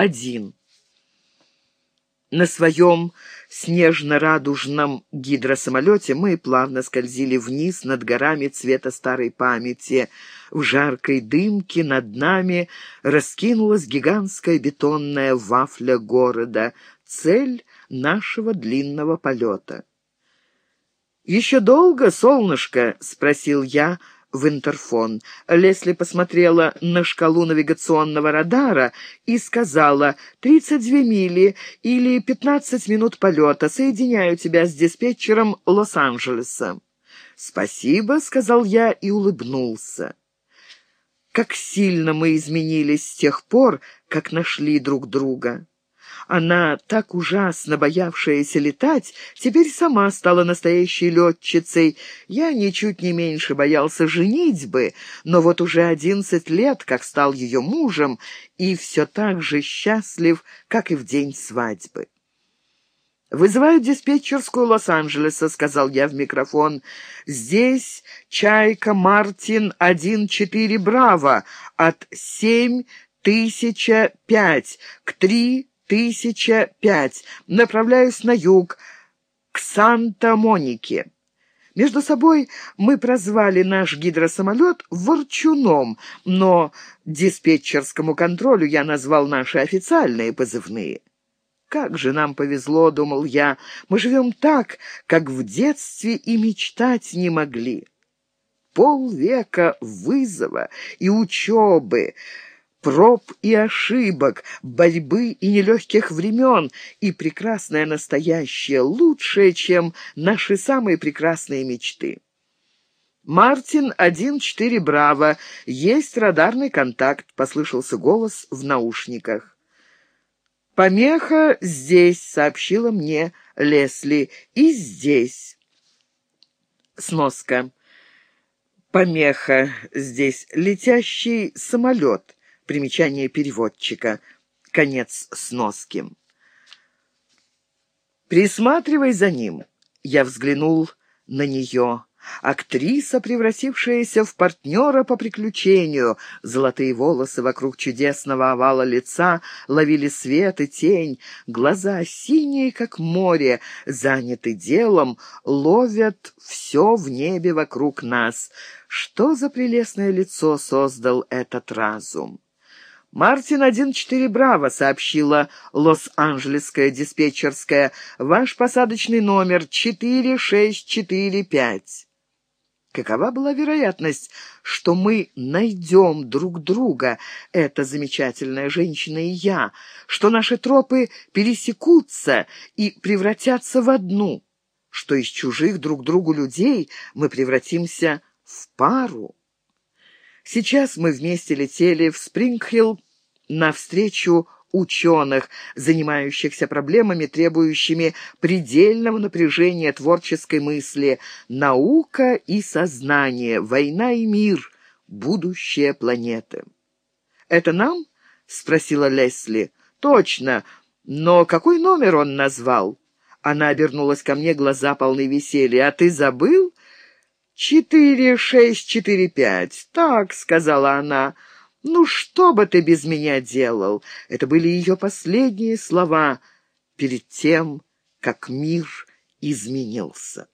один. На своем снежно-радужном гидросамолете мы плавно скользили вниз над горами цвета старой памяти. В жаркой дымке над нами раскинулась гигантская бетонная вафля города, цель нашего длинного полета. «Еще долго, солнышко?» — спросил я, — в интерфон. Лесли посмотрела на шкалу навигационного радара и сказала «32 мили или 15 минут полета. Соединяю тебя с диспетчером Лос-Анджелеса». «Спасибо», — сказал я и улыбнулся. Как сильно мы изменились с тех пор, как нашли друг друга. Она, так ужасно боявшаяся летать, теперь сама стала настоящей летчицей. Я ничуть не меньше боялся женитьбы, но вот уже одиннадцать лет, как стал ее мужем, и все так же счастлив, как и в день свадьбы. «Вызывают диспетчерскую Лос-Анджелеса», — сказал я в микрофон. «Здесь Чайка Мартин 1-4 Браво от 7 тысяча пять к три тысяча пять. Направляюсь на юг, к Санта-Монике. Между собой мы прозвали наш гидросамолет «Ворчуном», но диспетчерскому контролю я назвал наши официальные позывные. «Как же нам повезло», — думал я, — «мы живем так, как в детстве и мечтать не могли». Полвека вызова и учебы — проб и ошибок, борьбы и нелегких времен, и прекрасное настоящее лучшее, чем наши самые прекрасные мечты. «Мартин, 1-4, Браво. Есть радарный контакт», — послышался голос в наушниках. «Помеха здесь», — сообщила мне Лесли, — «и здесь». Сноска. Помеха здесь. Летящий самолет. Примечание переводчика. Конец сноски. «Присматривай за ним». Я взглянул на нее. Актриса, превратившаяся в партнера по приключению. Золотые волосы вокруг чудесного овала лица ловили свет и тень. Глаза синие, как море, заняты делом, ловят все в небе вокруг нас. Что за прелестное лицо создал этот разум? «Мартин 1-4 Браво», — сообщила Лос-Анджелесская диспетчерская. «Ваш посадочный номер 4645». Какова была вероятность, что мы найдем друг друга, эта замечательная женщина и я, что наши тропы пересекутся и превратятся в одну, что из чужих друг другу людей мы превратимся в пару? Сейчас мы вместе летели в Спрингхилл навстречу ученых, занимающихся проблемами, требующими предельного напряжения творческой мысли, наука и сознание, война и мир, будущее планеты. «Это нам?» — спросила Лесли. «Точно. Но какой номер он назвал?» Она обернулась ко мне, глаза полны веселья. «А ты забыл?» «Четыре, шесть, четыре, пять. Так», — сказала она. «Ну что бы ты без меня делал?» Это были ее последние слова перед тем, как мир изменился.